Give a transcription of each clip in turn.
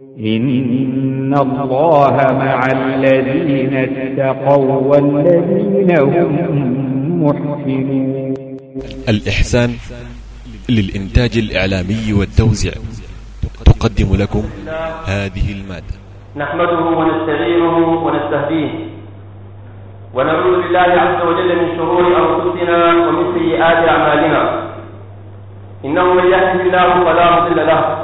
إن الله مع الذين اتقوا والذين هم محسنون الإحسان للإنتاج الإعلامي والتوزيع تقدم لكم هذه المادة. نحمده ونستعينه ونستهديه. ونعوذ بالله عز وجل من شرور أنفسنا ومن سيئات أعمالنا. إنه من يهده الله فلا مضل له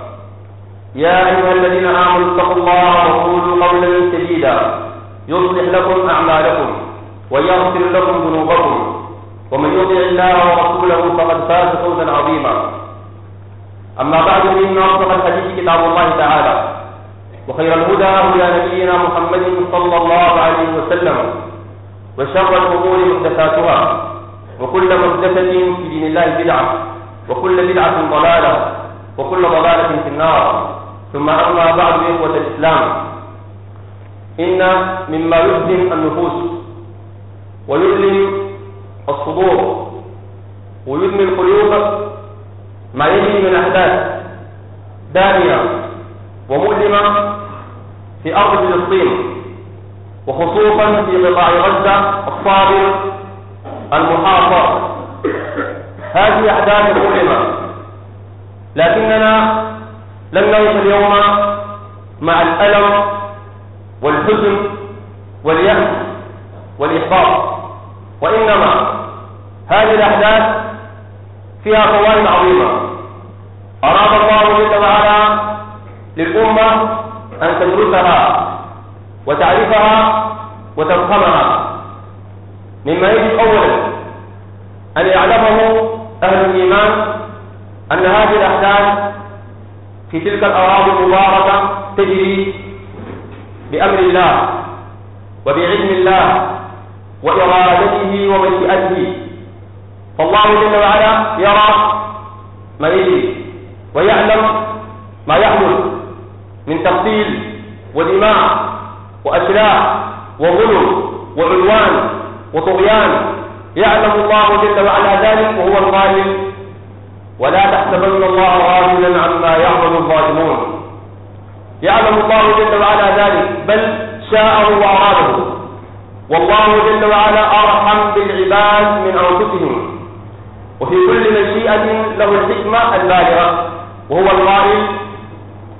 يا أيها الذين آمنوا اتقوا الله وقولوا قولا سديدا. يصلح لكم أعمالكم ويغفر لكم ذنوبكم. ومن يطع الله ورسوله فقد فاز فوزا عظيما. أما بعد فإن أصدق الحديث كتاب الله تعالى. وخير الهدى هدى نبينا محمد صلى الله عليه وسلم. وشر الأمور محدثاتها. وكل محدثة في دين الله بدعة. وكل بدعة ضلالة. وكل ضلالة في النار. ثم أما بعد إخوة الإسلام إن مما يظلم النفوس ويظلم الصدور ويظلم القلوب ما يجري من أحداث دانية ومؤلمة في أرض فلسطين وخصوصا في قطاع غزة الصابر المحاصر. هذه أحداث مؤلمة لكننا لن نعيش اليوم مع الألم والحزن واليأس والإحباط. وإنما هذه الأحداث فيها فوائد عظيمة. أراد الله جل وعلا للأمة أن تدرسها وتعرفها وتفهمها. مما يجب أولا أن يعلمه أهل الإيمان أن هذه الأحداث في تلك الأراضي المباركة تجري بأمر الله وبعلم الله وإرادته ومشيئته. فالله جل وعلا يرى ما يجري ويعلم ما يحدث من تقتيل ودماء وأشلاء وظلم وعدوان وطغيان. يعلم الله جل وعلا ذلك وهو القائل ولا تحسبن الله غافلا عما يعمل الظالمون. يعلم الله جل وعلا ذلك بل شاءه وأراده. والله جل وعلا أرحم بالعباد من أنفسهم. وفي كل مشيئة له الحكمة البالغة وهو القائل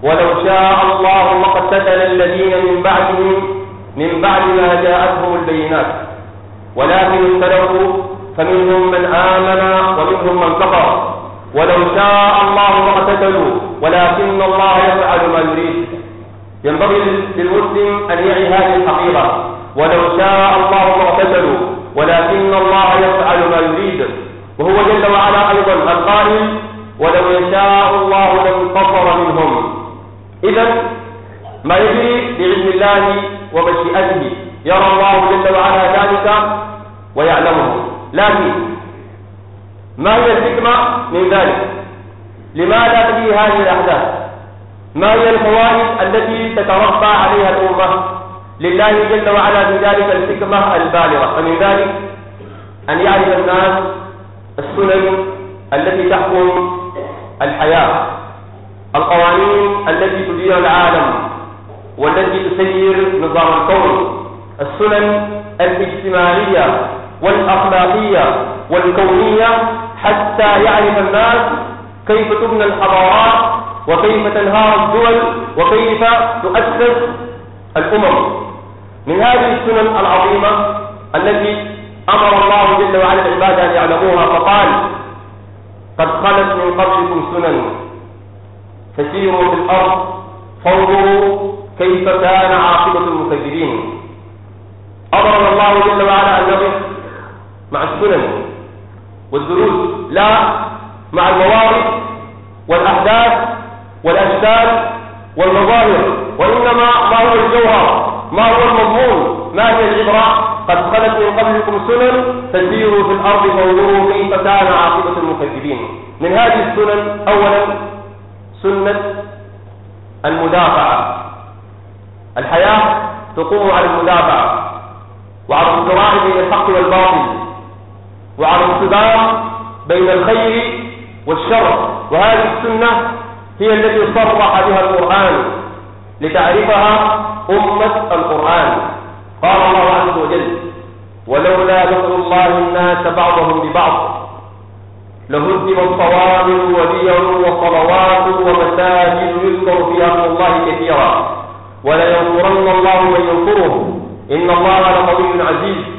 ولو شاء الله ما اقتتل الذين من بعدهم من بعد ما جاءتهم البينات. ولكن اختلفوا فمنهم من آمن ومنهم من كفر. ولو شاء الله ما اقتتلوا ولكن الله يفعل ما يريد. ينبغي للمسلم أن يعي هذه الحقيقة. ولو شاء الله ما اقتتلوا ولكن الله يفعل ما يريد. وهو جل وعلا أيضا القائل ولو يشاء الله لانتصر منهم. إذا ما يجري بعلم الله ومشيئته. يرى الله جل وعلا ذلك ويعلمه. لكن ما هي الحكمة من ذلك؟ لماذا تجي هذه الأحداث؟ ما هي الفوائد التي تتربى عليها الأمة؟ لله جل وعلا في ذلك الحكمة البالغة. فمن ذلك أن يعرف الناس السنن التي تحكم الحياة القوانين التي تدير العالم والتي تسير نظام الكون السنن الاجتماعية والأخلاقية والكونية حتى يعرف الناس كيف تبنى الحضارات وكيف تنهار الدول وكيف تؤسس الأمم. من هذه السنن العظيمة التي أمر الله جل وعلا العباد أن يعلموها فقال قد خلت من قبلكم سنن فسيروا في الأرض فانظروا كيف كان عاقبة المكذبين. أمرنا الله جل وعلا أن نقف مع السنن والدروس لا مع المواقف والأحداث والأشكال والمظاهر وإنما ما هو الجوهر ما هو المضمون ما هي العبرة؟ قد خلت من قبلكم سنن فسيروا في الأرض فانظروا كيف كان عاقبة المكذبين. من هذه السنن أولا سنة المدافعة. الحياة تقوم على المدافعة وعلى الصراع بين الحق والباطل. وعلى الصدام بين الخير والشر. وهذه السنة هي التي صرح بها القرآن لتعرفها أمة القرآن. قال الله عز وجل ولولا ذكر الله الناس بعضهم ببعض لهدم الصوامع وبيع وصلوات ومساجد يذكر فيها اسم الله كثيرا. ولينصرن الله من ينصره. إن الله لقوي عزيز.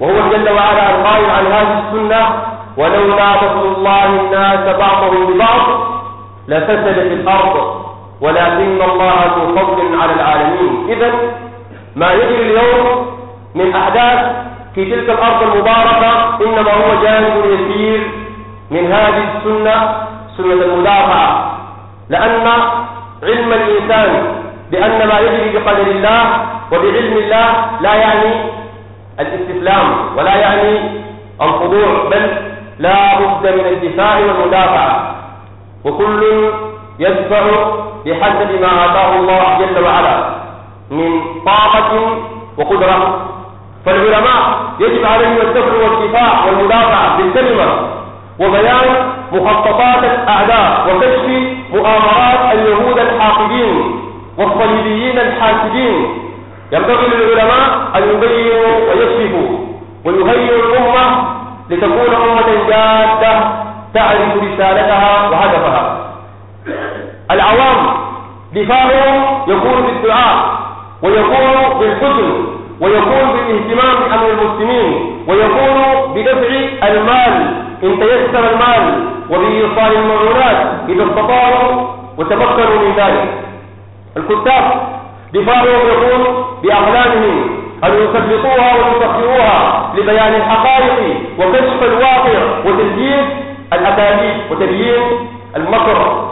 وهو جل وعلا القائل عن هذه السنة ولولا فضل الله الناس بعضهم ببعض لفسدت الأرض ولكن الله ذو فضل على العالمين. إذا ما يجري اليوم من أحداث في تلك الأرض المباركة إنما هو جانب يسير من هذه السنة سنة المدافعة. لأن علم الإنسان بأن ما يجري بقدر الله وبعلم الله لا يعني الاستسلام ولا يعني الخضوع بل لا بد من الدفاع والمدافعة وكل يدفع بحسب ما آتاه الله جل وعلا من طاقة وقدرة. فالعلماء يجب عليهم الدفع والدفاع والمدافعة بالكلمة وبيان مخططات الأعداء وكشف مؤامرات اليهود الحاقدين والصليبيين الحاسدين. ينبغي للعلماء أن يبينوا ويكشفوا ويهيئوا الأمة لتكون أمة جادة تعرف رسالتها وهدفها. العوام دفاعهم يكون بالدعاء ويكون بالحزن ويكون بالاهتمام بأمر المسلمين ويكون بدفع المال إن تيسر المال وبإيصال المعونات إذا استطاعوا وتمكنوا من ذلك. الكتاب دفاعهم يكون بأقلامهم أن يثبطوها ويسخروها لبيان الحقائق وكشف الواقع وتسجيل الأكاذيب وتبيين المكر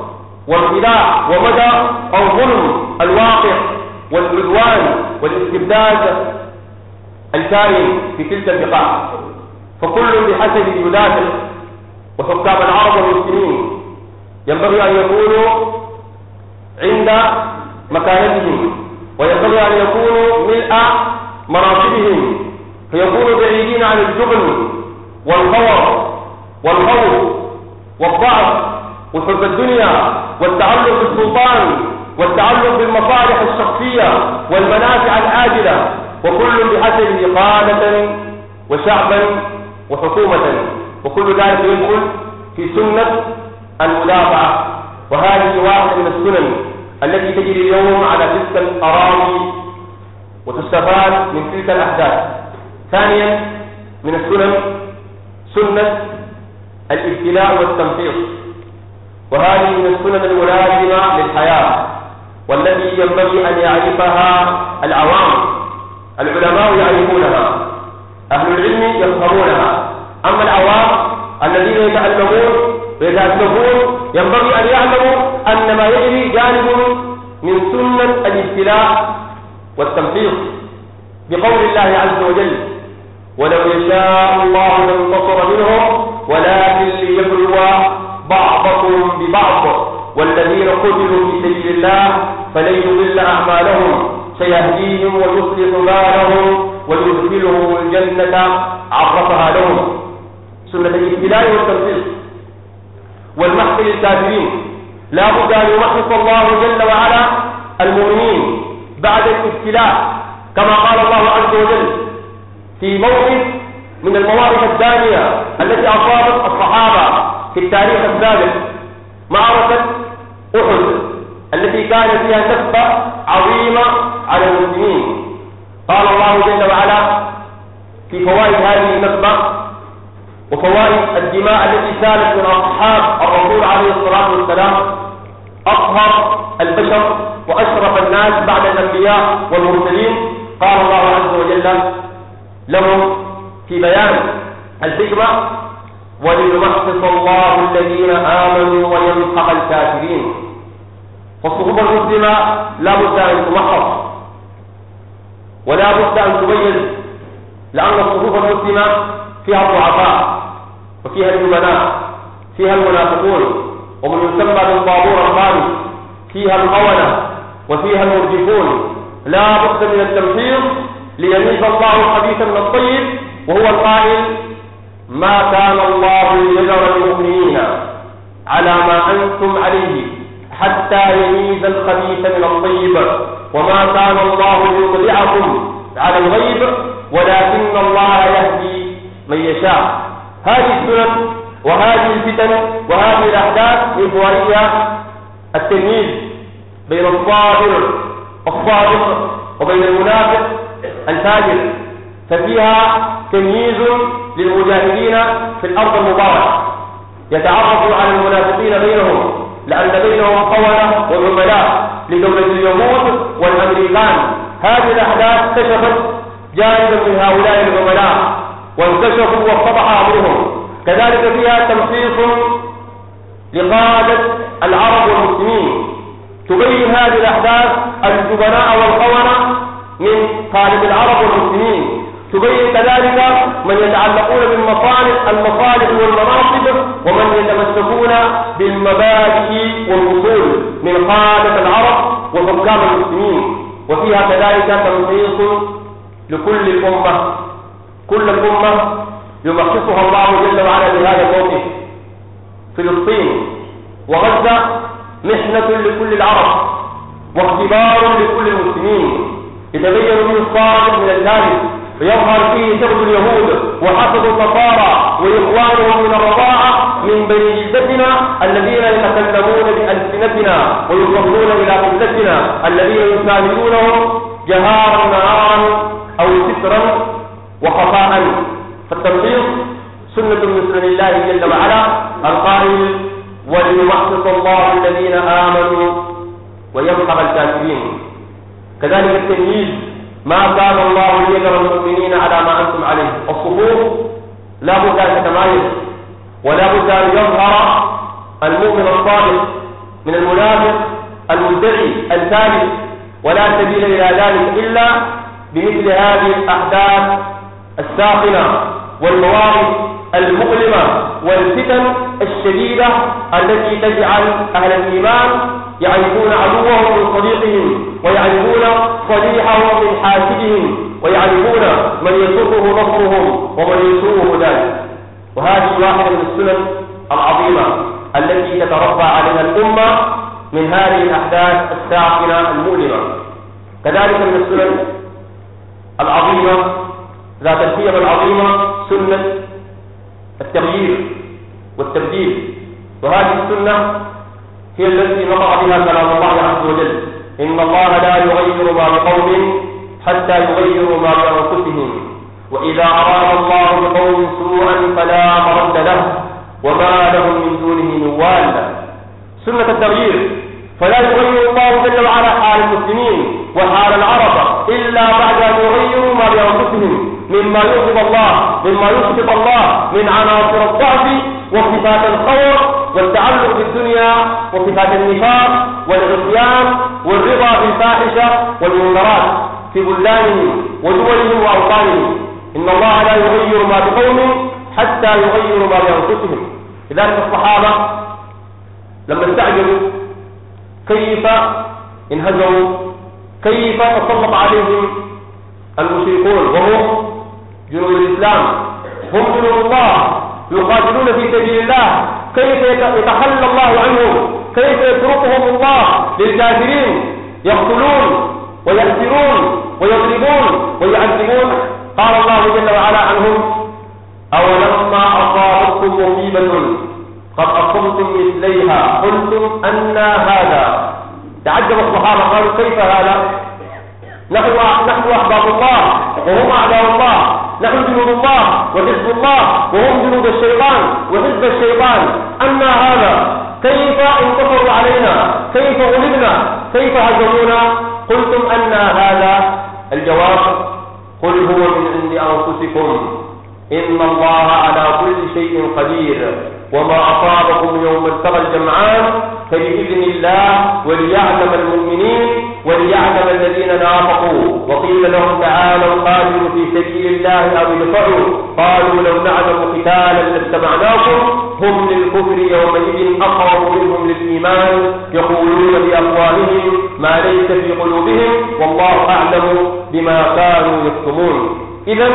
والخداع ومدى الظلم الواقع والعدوان والاستبداد الكائن في تلك البقاع؟ فكل بحسب يدافع وحكام العرب والمسلمين. ينبغي أن يكونوا عند مكانتهم. وينبغي أن يكونوا ملء مناصبهم فيكونوا بعيدين عن الجبن والغور والخوف والضعف وحب الدنيا والتعلق بالسلطان والتعلق بالمصالح الشخصية والمنافع العاجلة. وكل بحسبه قادة وشعبا وحكومة. وكل ذلك يدخل في سنة المدافعة. وهذه واحدة من السنن. التي تجري اليوم على تلك الأراضي وتستفاد من تلك الأحداث. ثانيا من السنن سنة الابتلاء والتنفيذ. وهذه من السنن الملازمة للحياة والتي ينبغي أن يعرفها العوام العلماء يعرفونها أهل العلم يفهمونها. أما العوام الذين يتعلمون ويتأسفون ينبغي أن يعلموا أن ما يجري جانب من سنة الابتلاء والتنفيذ بقول الله عز وجل ولو يشاء الله لانتصر منهم ولكن ليبلو بعضكم ببعض والذين قتلوا في سبيل الله فلن يضل أعمالهم سيهديهم ويصلح بالهم ويدخلهم الجنة عرفها لهم. سنة الابتلاء والتنفيذ. والمحق للكافرين. لا بد أن يمحص الله جل وعلا المؤمنين بعد الابتلاء كما قال الله عز وجل في موقف من المواقف الدانية التي أصابت الصحابة في التاريخ السابق معركة أحد التي كان فيها نكبة عظيمة على المسلمين. قال الله جل وعلا في فوائد هذه النكبة وفوائد الدماء التي سالت من أصحاب الرسول عليه الصلاة والسلام أطهر البشر وأشرف الناس بعد الأنبياء والمرسلين. قال الله عز وجل لهم في بيان الحكمة وليمحص الله الذين آمنوا ويمحق الكافرين. فالصحبة المسلمة لا بد أن تمحص ولا بد أن تميز لأن الصفوف المسلمة فيها الضعفاء. وفيها الجبناء فيها المنافقون ومن يسمى بالطابور الخامس فيها الخونة وفيها المرجفون. لا بد من التمحيص ليميز الله الخبيث من الطيب وهو القائل ما كان الله ليذر المؤمنين على ما أنتم عليه حتى يميز الخبيث من الطيب وما كان الله ليطلعكم على الغيب ولكن الله يهدي من يشاء. هذه السنن وهذه الفتن وهذه الأحداث من فوائدها التمييز بين الصابر الصادق وبين المنافق الفاجر. ففيها تمييز للمجاهدين في الأرض المباركة. يتعرف على المنافقين بينهم لأن بينهم قولة وعملاء لدولة اليهود والأمريكان. هذه الأحداث كشفت جانبا من هؤلاء العملاء وانكشفوا واتضح أمرهم. كذلك فيها تمحيص لقادة العرب والمسلمين. تبين هذه الأحداث الجبناء والخونة من قادة العرب والمسلمين. تبين كذلك من يتعلقون بالمصالح المصالح والمناصب ومن يتمسكون بالمبادئ والأصول من قادة العرب وحكام المسلمين. وفيها كذلك تمحيص لكل الأمة كل الأمة يمحصها الله جل وعلا بهذا الموقف فلسطين وغزة محنة لكل العرب واختبار لكل المسلمين. يتبين فيه الصالح من الثالث ويظهر فيه شغل اليهود وحسد النصارى وإخوانهم من الرضاعة من بني جدتنا الذين يتكلمون بألسنتنا ويصلون إلى قبلتنا الذين يساندونهم جهارا نهارا أو سترا. وخفاء فالتنصيص سنة من سنن الله جل وعلا القائل وليمحص الله الذين آمنوا ويمحق الكافرين. كذلك التمييز ما كان الله ليذر المؤمنين على ما أنتم عليه. الصفوف لا بد أن تتمايز ولا بد أن يظهر المؤمن الصادق من المنافق المدعي الثالث ولا سبيل إلى ذلك إلا بمثل هذه الأحداث الساخنة والمواقف المؤلمة والفتن الشديدة التي تجعل أهل الإيمان يعرفون عدوهم من صديقهم ويعرفون صديحهم من حاسدهم ويعرفون من يسره نصرهم ومن يسوءه ذلك وهذه واحدة من السنن العظيمة التي تتربى عليها الأمة من هذه الأحداث الساخنة المؤلمة. كذلك من السنن العظيمة ذات القيم العظيمة سنة التغيير والتبديل. وهذه السنة هي التي نطق بها كلام الله عز وجل. إن الله لا يغير ما بقوم حتى يغيروا ما بأنفسهم. وإذا أراد الله بقوم سوءا فلا مرد له وما لهم من دونه من وال. سنة التغيير. فلا يغير الله جل وعلا حال المسلمين وحال العرب إلا بعد أن يغيروا ما بأنفسهم. مما يغضب الله مما يسخط الله من عناصر الضعف وصفات الخور والتعلق بالدنيا وصفات النفاق والعصيان والرضا بالفاحشة والمنكرات في بلدانهم ودولهم وأوطانهم. إن الله لا يغير ما بقوم حتى يغيروا ما بأنفسهم. لذلك الصحابة لما استعجلوا كيف انهزموا كيف تسلط عليهم المشركون وهم جنود الإسلام هم جنود الله يقاتلون في سبيل الله. كيف يتخلى الله عنهم؟ كيف يتركهم الله للكافرين؟ يقتلون ويأسرون ويضربون ويعذبون. قال الله جل وعلا عنهم أولما أصابتكم مصيبة قد أصبتم مثليها. قلتم أن هذا. تعجب الصحابة قالوا كيف هذا؟ نحن نحن أحباب الله وهم أعداء الله. نحن جنود الله وحزب الله وهم جنود الشيطان وحزب الشيطان. أما هذا كيف انتصروا علينا؟ كيف غلبنا كيف هزمونا؟ قلتم أن هذا الجواب قل هو من عند أنفسكم. إن الله على كل شيء قدير. وما أصابكم يوم التقى الجمعان فبإذن الله وليعلم المؤمنين وليعلم الذين نافقوا. وقيل لهم تعالوا قاتلوا في سبيل الله أو ادفعوا. قالوا لو نعلم قتالا لاتبعناكم. هم للكفر يومئذ أقرب منهم للإيمان. يقولون بأفواههم ما ليس في قلوبهم. والله أعلم بما كانوا يكتمون. إذا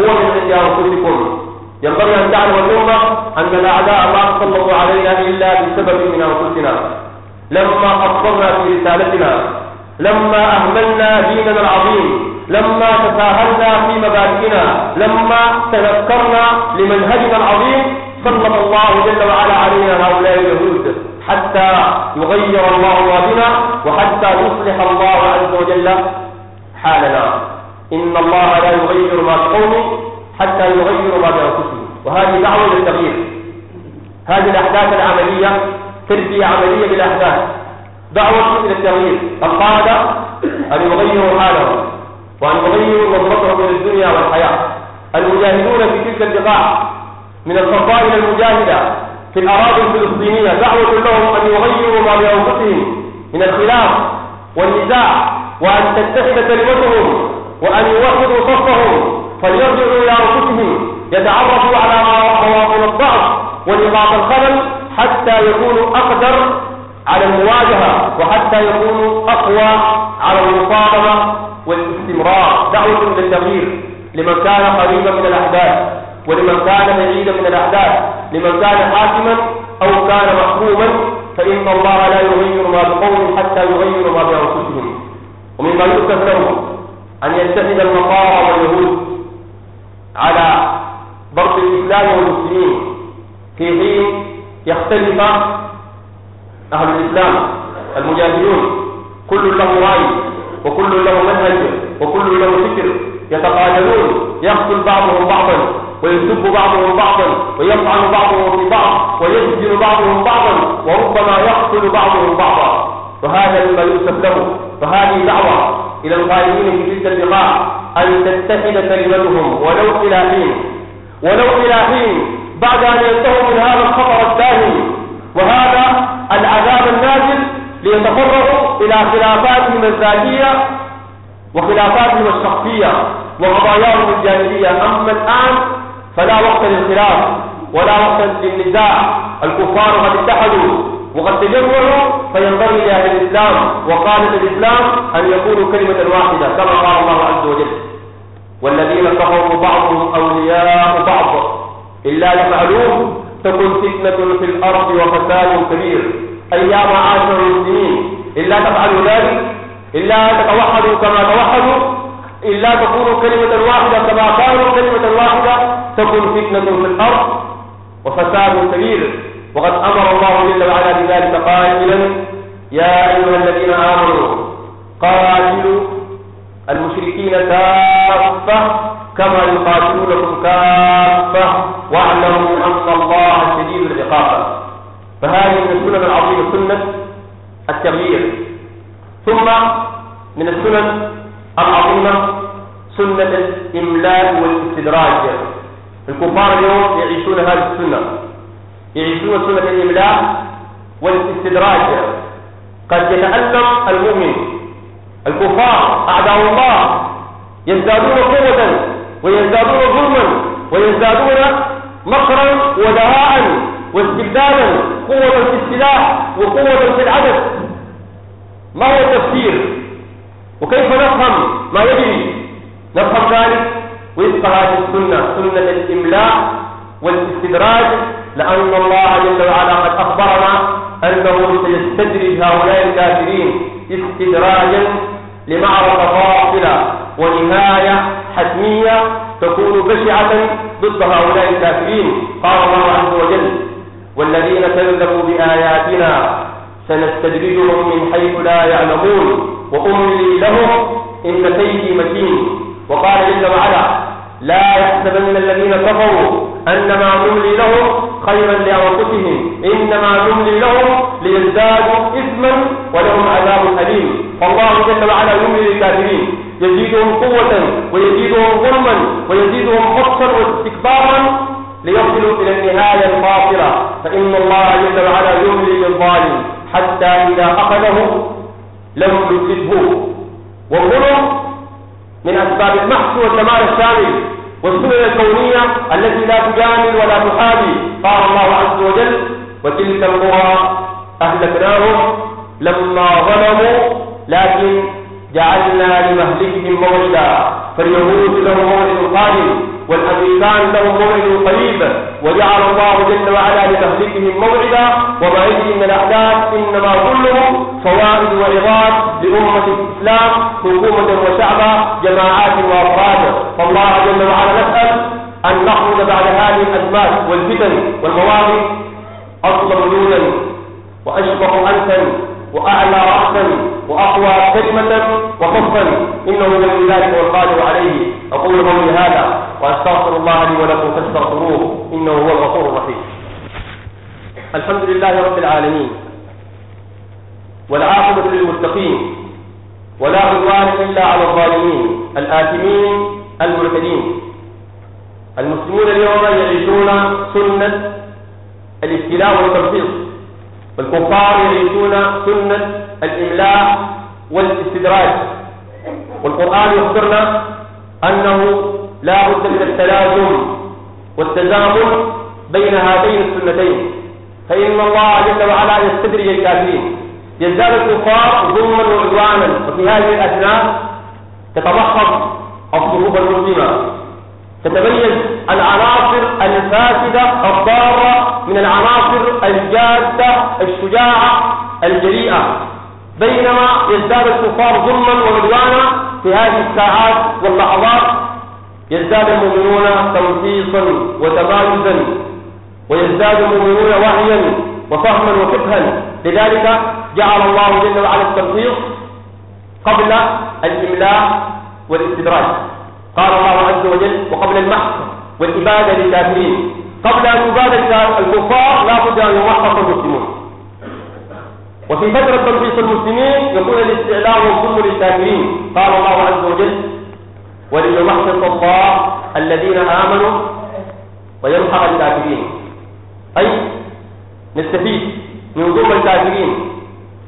هو من عند أنفسكم. ينبغي أن تعلم الأمة أن الأعداء ما سلطوا علينا إلا بسبب من أنفسنا. لما قصرنا في رسالتنا لما أهملنا ديننا العظيم لما تساهلنا في مبادئنا لما تذكرنا لمنهجنا العظيم سلط الله جل وعلا علينا هؤلاء اليهود حتى يغير الله ما بنا وحتى يصلح الله عز وجل حالنا. إن الله لا يغير ما بقوم حتى يغيروا ما بأنفسهم. وهذه دعوة للتغيير هذه الأحداث العملية تربية عملية بالأحداث. دعوة إلى التغيير. القادة أن يغيروا حالهم وأن يغيروا نظرتهم إلى الدنيا والحياة. المجاهدون في تلك البقاع من الفصائل المجاهدة في الأراضي الفلسطينية دعوة لهم أن يغيروا ما بأنفسهم من الخلاف والنزاع وأن تتحد كلمتهم وأن يوحدوا صفهم فليرجعوا إلى أنفسهم. يتعرفوا على مواطن الضعف ونقاط الخلل حتى يكونوا أقدر على المواجهة وحتى يكونوا أقوى على المصادمة والاستمرار. دعوة للتغيير. لمن كان قريبا من الأحداث ولمن كان بعيدا من الأحداث. لمن كان حاكما أو كان محكوما فإن الله لا يغير ما بقوم حتى يغيروا ما بأنفسهم. ومما له أن يتخذ النصارى واليهود على ضرب الإسلام والمسلمين. في حين يختلف أهل الإسلام المجاهدون كل له رأي وكل له منهج وكل له فكر. يتقاتلون يقتل بعضهم بعضا ويسب بعضهم بعضا ويطعن بعضهم في بعض ويسجن بعضهم بعضا وربما يقتل بعضهم بعضا. وهذا مما يؤسف له فهذه دعوة إلى القائمين في تلك اللقاء أن تتحد كلمتهم ولو إلى حين. ولو إلى حين بعد أن ينتهوا من هذا الخطر الداهم وهذا العذاب النازل ليتفرغوا إلى خلافاتهم الذاتية وخلافاتهم الشخصية وقضاياهم الجانبية أما الآن فلا وقت للخلاف ولا وقت للنزاع. الكفار قد اتحدوا وقد تجمعوا فينبغي لأهل الإسلام وقادة الإسلام أن يكونوا كلمة واحدة كما قال الله عز وجل. والذين كفروا بعضهم أولياء بعض. إلا يفعلون تكن فتنة في الأرض وفساد كبير. أي يا معاشر المسلمين إلا تفعلوا ذلك. إلا تتوحدوا كما توحدوا. إلا تكونوا كلمة واحدة كما كانوا كلمة واحدة. تكن فتنة في الأرض وفساد كبير. وقد أمر الله جل وعلا بذلك قائلا يا أيها الذين آمنوا قاتلوا المشركين كافة كما يقاتلونكم كافة واعلموا أن الله شديد العقاب. فهذه من السنن العظيمة سنة التغيير. ثم من السنن العظيمة سنة الإملاء والاستدراج. الكفار اليوم يعيشون هذه السنة. يعيشون سنة الإملاء والاستدراج. قد يتألم المؤمن الكفار أعداء الله. يزدادون قوة ويزدادون ظلما ويزدادون مكرا ودهاء واستبدالا قوة في السلاح وقوة في العدد. ما هو التفسير؟ وكيف نفهم ما يجري؟ نفهم ذلك وفق هذه السنة سنة الإملاء والاستدراج لأن الله جل وعلا قد أخبرنا أنه سيستدرج هؤلاء الكافرين استدراجا لمعركة فاصلة ونهاية حتمية تكون بشعة ضد هؤلاء الكافرين قال الله عز وجل والذين كذبوا بآياتنا سنستدرجهم من حيث لا يعلمون وأملي لهم إن كيدي متين. وقال جل وعلا لا يحسبن الذين كفروا أنما نملي لهم خيرا لأنفسهم إنما نملي لهم ليزدادوا إثما ولهم عذاب أليم. فالله جل وعلا يملي للكافرين. يزيدهم قوة ويزيدهم ظلما ويزيدهم بطشا واستكبارا ليصلوا إلى النهاية الفاصلة فإن الله جل وعلا يملي للظالم حتى إذا أخذه لم يفسده والظلم من أسباب المحس والكمال الشامل. والسنن الكونية التي لا تجامل ولا تحابي قال الله عز وجل وتلك القرى أهلكناهم لما ظلموا لكن جعلنا لمهلكهم موعدا. فاليهود لهم موعد قادم. والأمريكان لهم موعد قريب وجعل الله جل وعلا لتهلكهم موعدا يجري من الأحداث إنما كله فوائد وعظات لأمة الإسلام حكومة وشعبا جماعات وأفراد. فالله جل وعلا نسأل أن نخرج بعد هذه الأزمات والفتن والمواقف أصل ملولا وأشبه أنسا وأعلى رأسا وأقوى كلمة وصفا إنه من ذلك والقادر عليه. أقول قولي هذا وأستغفر الله لي ولكم فاستغفروه. إنه هو الغفور الرحيم. الحمد لله رب العالمين. والعاقبة للمتقين. ولا عدوان إلا على الظالمين. الآثمين المعتدين المسلمون اليوم يعيشون سنة الابتلاء والترصيص والكفار يريدون سنة الإملاء والاستدراج. والقرآن يخبرنا أنه لا بد من التلازم والتزامن بين هاتين السنتين. فإن الله جل وعلا يستدرج الكافرين. يزداد الكفار ظلما وعدوانا وفي هذه الأثناء تتمحض الصفوف المسلمة. تتميز العناصر الفاسدة الضارة من العناصر الجادة الشجاعة الجريئة. بينما يزداد الكفار ظلما وعدوانا في هذه الساعات واللحظات يزداد المؤمنون تنصيصا وتمايزا ويزداد المؤمنون وعيا وفهما وفقها. لذلك جعل الله جل وعلا التنصيص قبل الإملاء والإستدراج. قال الله عز وجل وقبل المحق والإبادة للكافرين. قبل أن يباد الكفار لا بد أن يمحق المسلمون. وفي فترة تنفيذ المسلمين يكون الاستعلاء والظلم للكافرين. قال الله عز وجل وليمحص الله الذين آمنوا ويمحق الكافرين. أي نستفيد من ظلم الكافرين.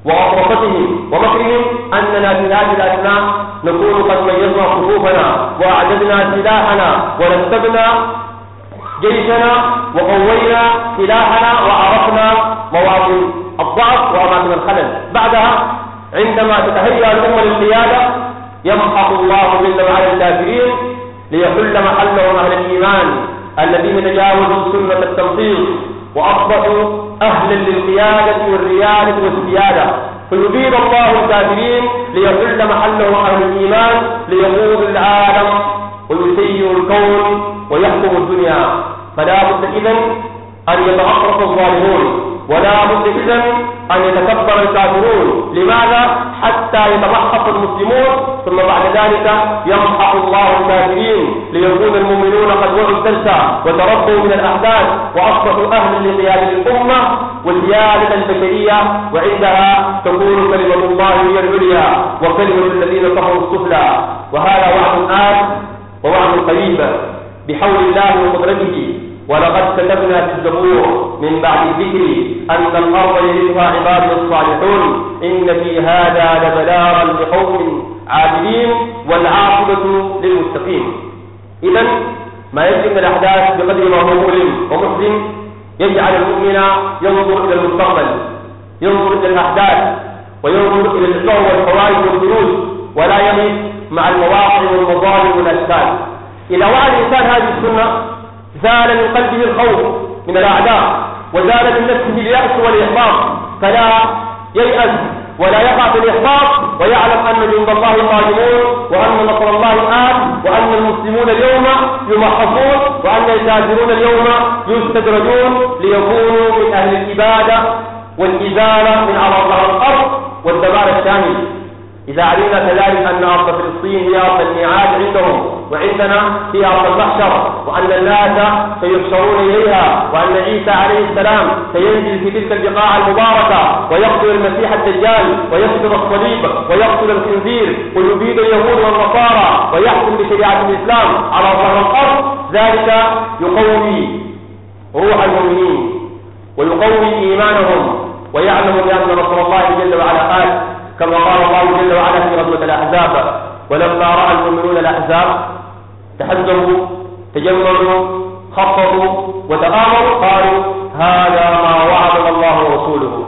وأطرفتهم ومكرهم أننا في هذه الأثناء نكون قد ميزنا صفوفنا وأعددنا سلاحنا ورتبنا جيشنا وقوينا سلاحنا وعرفنا مواطن الضعف وأماكن الخلل. بعدها عندما تتهيأ الأمة للقيادة يمحق الله جل وعلا الكافرين ليحل محلهم أهل الإيمان الذين تجاوزوا سنة التنصيص وأصبحوا أهلا للقيادة والريادة والسيادة. فيبيد الله الكافرين ليحل محله أهل الإيمان ليقود العالم ويسير الكون ويحكم الدنيا. فلا بد إذن أن يتغطرس الظالمون ولا بد إذن أن يتكبر الكافرون. لماذا؟ حتى يتمحص المسلمون ثم بعد ذلك يمحق الله الكافرين ليكون المؤمنون قد وعوا الدرس وتربوا من الأحداث وأصبحوا أهلا لقيادة الأمة والقيادة البشرية وعندها تكون كلمة الله هي العليا وكلمة الذين كفروا السفلى. وهذا وعد آت ووعد قريب بحول الله وقدرته. ولقد كتبنا في الزبور من بعد الذكر أن الأرض يرثها عباد الصالحون إن في هذا لبلاغا لقوم عابدين والعاقبة للمتقين. إذا ما يجري من الأحداث بقدر ما هو مؤلم ومسلم يجعل المؤمن ينظر إلى المستقبل ينظر إلى الأحداث وينظر إلى الشر والفوائد والدروس ولا يميز مع المواقع والمظالم والأشكال. إذا وعى الإنسان هذه السنة زال من قلبه الخوف من الأعداء وزال من نفسه اليأس والإحباط فلا ييأس ولا يقع في الإحباط ويعلم أن جند الله قادمون وأن نصر الله آت وأن المسلمون اليوم يمحصون وأن الكافرون اليوم يستدرجون ليكونوا من أهل الإبادة والإزالة من على ظهر الأرض والدمار الشامل إذا علمنا كذلك أن أرض فلسطين هي أرض الميعاد عندهم. وعندنا هي أرض المحشر وأن الناس سيحشرون إليها وأن عيسى عليه السلام سينزل في تلك البقاع المباركة ويقتل المسيح الدجال ويسقط الصليب ويقتل الخنزير ويبيد اليهود والنصارى ويحكم بشريعة الإسلام على ظهر الأرض. ذلك يقوي روح المؤمنين ويقوي إيمانهم ويعلم بأن رسول الله جل وعلا قال كما قال الله جل وعلا في غزوة الأحزاب ولما رأى المؤمنون الأحزاب تحزبوا تجمعوا خططوا وتآمروا قالوا هذا ما وعدنا الله ورسوله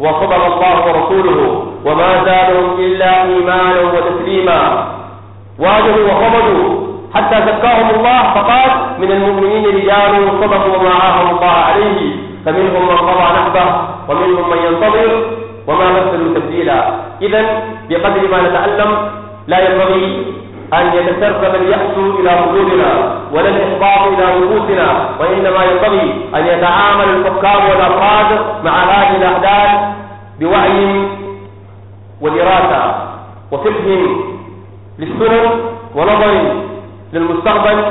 وصدق الله ورسوله وما زادهم إلا إيمانا وتسليما. واجهوا وخرجوا حتى زكاهم الله. فقال من المؤمنين رجال صدقوا ما عاهدوا الله عليه. فمنهم من قضى نحبه ومنهم من ينتظر وما مثلوا تبديلا. إذا بقدر ما نتعلم لا ينبغي أن يتسرب اليأس إلى قلوبنا ولا الإحباط إلى نفوسنا وإنما ينبغي أن يتعامل الحكام والأفراد مع هذه الأحداث بوعي ودراسة وفقه للسنن ونظر للمستقبل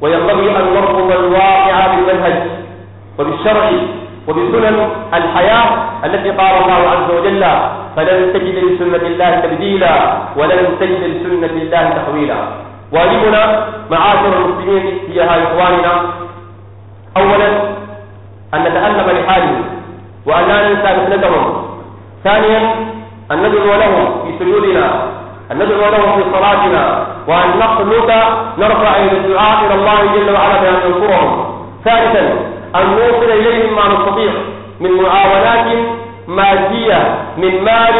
وينبغي أن نربط الواقع بالمنهج وبالشرع وبسنن الحياة التي قال الله عز وجل فلن تجد لسنة الله تبديلا ولن تجد لسنة الله تحويلا. واجبنا معاشر المسلمين تجاه إخواننا أولا أن نتألم لحالهم وأن لا ننسى مثلتهم ثانيا أن ندعو لهم في سجودنا أن ندعو لهم في صلاتنا وأن نقنط نرفع الدعاء إلى الله جل وعلا بأن ينصرهم. ثالثا أن نوصل إليهم ما نستطيع من مادية من مال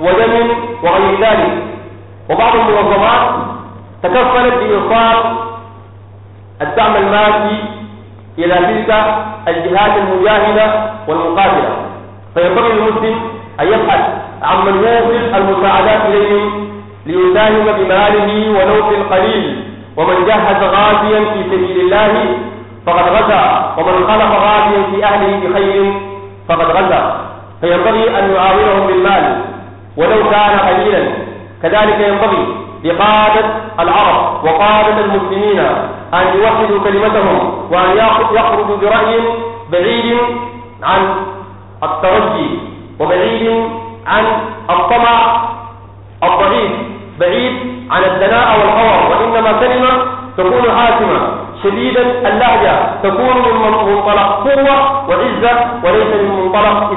ودم وغير ذلك. وبعض المنظمات تكفلت بإيصال الدعم المادي إلى تلك الجهات المجاهدة والمقاتلة. فينبغي للمسلم أن يبحث عن من يوصل المساعدات إليهم ليساهم بماله ولو في القليل ومن جهز غازيا في سبيل الله فقد غزا. ومن خلق غازيا في أهله بخير فقد غزا. فينبغي أن يعاونهم بالمال ولو كان قليلا. كذلك ينبغي لقادة العرب وقادة المسلمين أن يوحدوا كلمتهم وأن يخرجوا برأي بعيد عن الترجي وبعيد عن الطمع الضعيف بعيد عن الدناء والهوى وإنما كلمة تكون حاسمة شديدة اللهجة تكون من منطلق قوة وعزة وليس من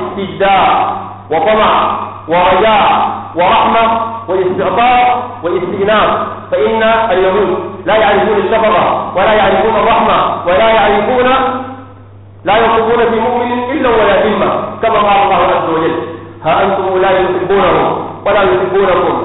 استجداء وطمع ورجاء ورحمة واستعطاف واستئناف فإن اليهود لا يعرفون الشفقة ولا يعرفون الرحمة ولا يعرفون لا يطلبون في مؤمن إلا ولا ذمة كما قال الله عز وجل ها أنتم لا يحبونهم ولا يحبونكم.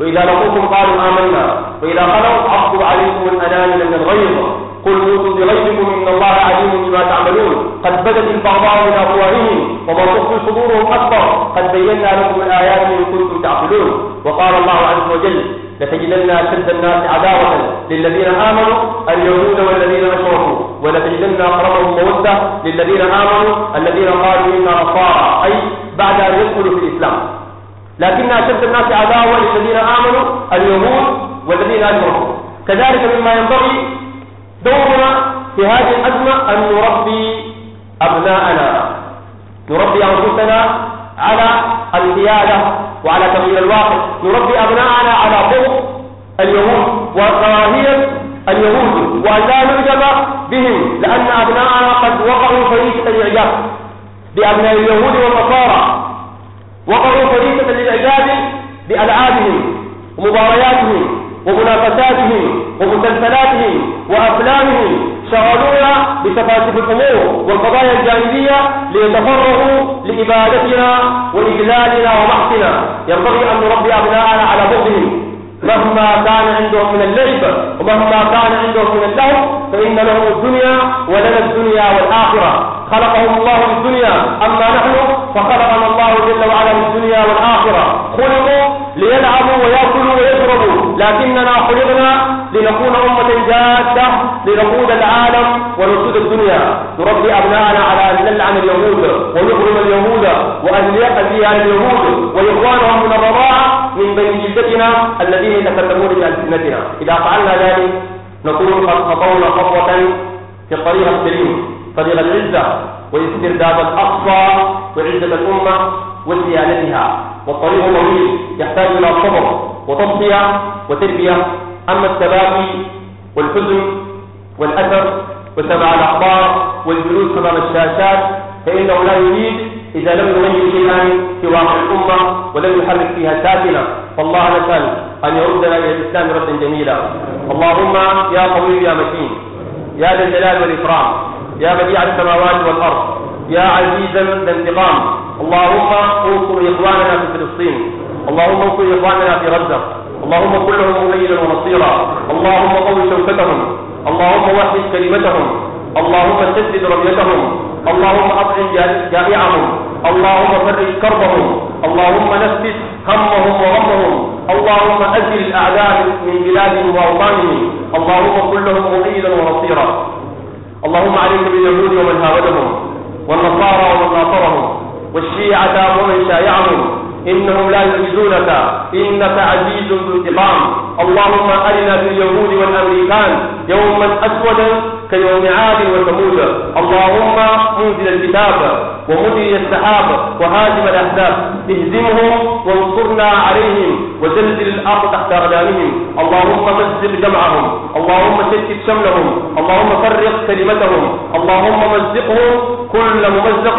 وإذا لقوكم قالوا آمنا وإذا خلوا عصوا عليكم الأنامل من الغيظ قل موتوا بغيظكم إن الله عليم بما تعملون. قد بدت البغضاء من أفواههم وما تخفي صدورهم أكبر. قد بينا لكم الآيات إن كنتم تعقلون. وقال الله عز وجل لتجدن أشد الناس عداوة للذين آمنوا اليهود والذين أشركوا. ولتجدن أقربهم مودة للذين آمنوا الذين قالوا إنا نصارى. أي بعد أن يدخلوا في الإسلام. لكن أشد الناس عداوة للذين آمنوا اليهود والذين أجروا كذلك مما ينبغي دورنا في هذه الأزمة أن نربي أبناءنا. نربي أنفسنا على القيادة وعلى تغيير الواقع. نربي أبناءنا على ضوء اليهود وكراهية اليهود وأن لا نعجب بهم لأن أبناءنا قد وقعوا فريسة الإعجاب بأبناء اليهود والنصارى. وقعوا فريسة للعباد بألعابهم ومبارياتهم. ومنافساتهم ومسلسلاتهم وأفلامهم شغلونا بتفاسف الأمور والقضايا الجانبية ليتفرغوا لإبادتنا وإجلالنا ومحسنا ينبغي أن نربي أبناءنا على بغضهم. مهما كان عندهم من اللعب ومهما كان عندهم من اللهو فإن لهم الدنيا ولنا الدنيا والآخرة. خلقهم الله للدنيا أما نحن فخلقنا الله جل وعلا للدنيا والآخرة. خلقوا ليلعبوا ويأكلوا لكننا خلقنا لنكون أمة جادة لنقود العالم ونسود الدنيا. نربي أبناءنا على أن نلعن اليهود ونحرم اليهود وأن يأتي اليهود. وإخوانهم من الرضاعة من بين جلدتنا الذين يتكلمون بألسنتنا. إذا فعلنا ذلك نكون قد خطونا خطوة في الطريق السليم. طريق العزة واسترداد الأقصى وعزة الأمة وسيادتها والطريق طويل يحتاج إلى صبر. وتصفية وتربية. أما التباكي والحزن والأثر وسماع الأخبار والجلوس أمام الشاشات فإنه لا يريد إذا لم يغير شيئا في واقع الأمة ولم يحرك فيها ساكنة فالله نسأل أن يردنا إلى الإسلام ردا جميلا. اللهم يا قوي يا متين يا ذا الجلال والإكرام يا بديع السماوات والأرض يا عزيزا ذا انتقام. اللهم انصر إخواننا في فلسطين. اللهم انصر إخواننا في غزة. اللهم كن لهم مؤيدا ونصيرا. اللهم قوي شوكتهم. اللهم وحد كلمتهم. اللهم سدد رميتهم. اللهم أطعم جائعهم اللهم فرج كربهم. اللهم نفس همهم وغمهم. اللهم أزل الأعداء من بلادهم وأوطانهم. اللهم كن لهم مؤيدا ونصيرا. اللهم عليك باليهود ومن هاودهم والنصارى ومن ناصرهم. والشيعة ومن شايعهم. إنهم لا يعجزونك إنك عزيز ذو انتقام. اللهم أرنا في اليهود والأمريكان يوما أسودا كيوم عاد وثمود. اللهم منزل الكتاب ومدري السحاب وهاجم الأحزاب اهزمهم وانصرنا عليهم وزلزل الأرض تحت أقدامهم. اللهم مزق جمعهم. اللهم شتت شملهم. اللهم فرق كلمتهم. اللهم مزقهم. كل ممزق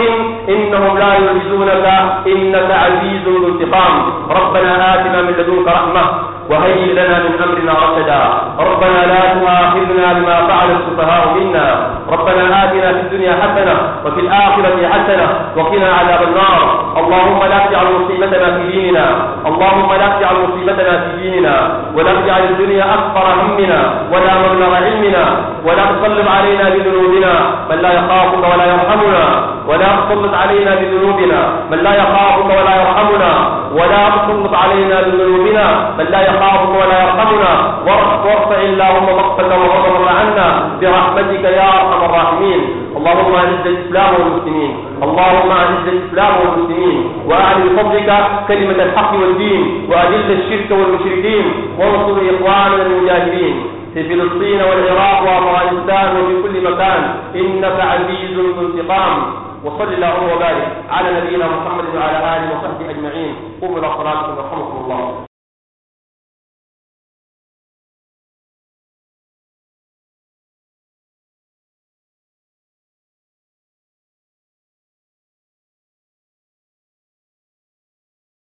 إنهم لا يعجزونك إنك عزيز ذو انتقام. ربنا آتنا من لدنك رحمة. وهيئ لنا من أمرنا رشدا. ربنا لا تؤاخذنا بما فعل السفهاء منا. ربنا آتنا في الدنيا حسنة وفي الآخرة حسنة وقنا عذاب النار. اللهم لا تجعل مصيبتنا في ديننا. اللهم لا تجعل مصيبتنا في ديننا. ولا تجعل الدنيا أكبر همنا ولا مبلغ علمنا. ولا تسلط علينا بذنوبنا من لا يخافك ولا يرحمنا. ولا تسلط علينا بذنوبنا من لا يخافك ولا يرحمنا. ولا تسلط علينا بذنوبنا من لا يخافك ولا يرحمنا وارفع اللهم مقتك وغضبك عنا برحمتك يا أرحم الراحمين. اللهم أعز الإسلام والمسلمين. اللهم أعز الإسلام والمسلمين. واعل بفضلك كلمة الحق والدين. وأذل الشرك والمشركين. وانصر إخواننا المجاهدين في فلسطين والعراق وأفغانستان وفي كل مكان. إنك عزيز ذو انتقام. وصل اللهم وبارك على نبينا محمد وعلى آله وصحبه أجمعين. قوموا إلى صلاتكم يرحمكم الله.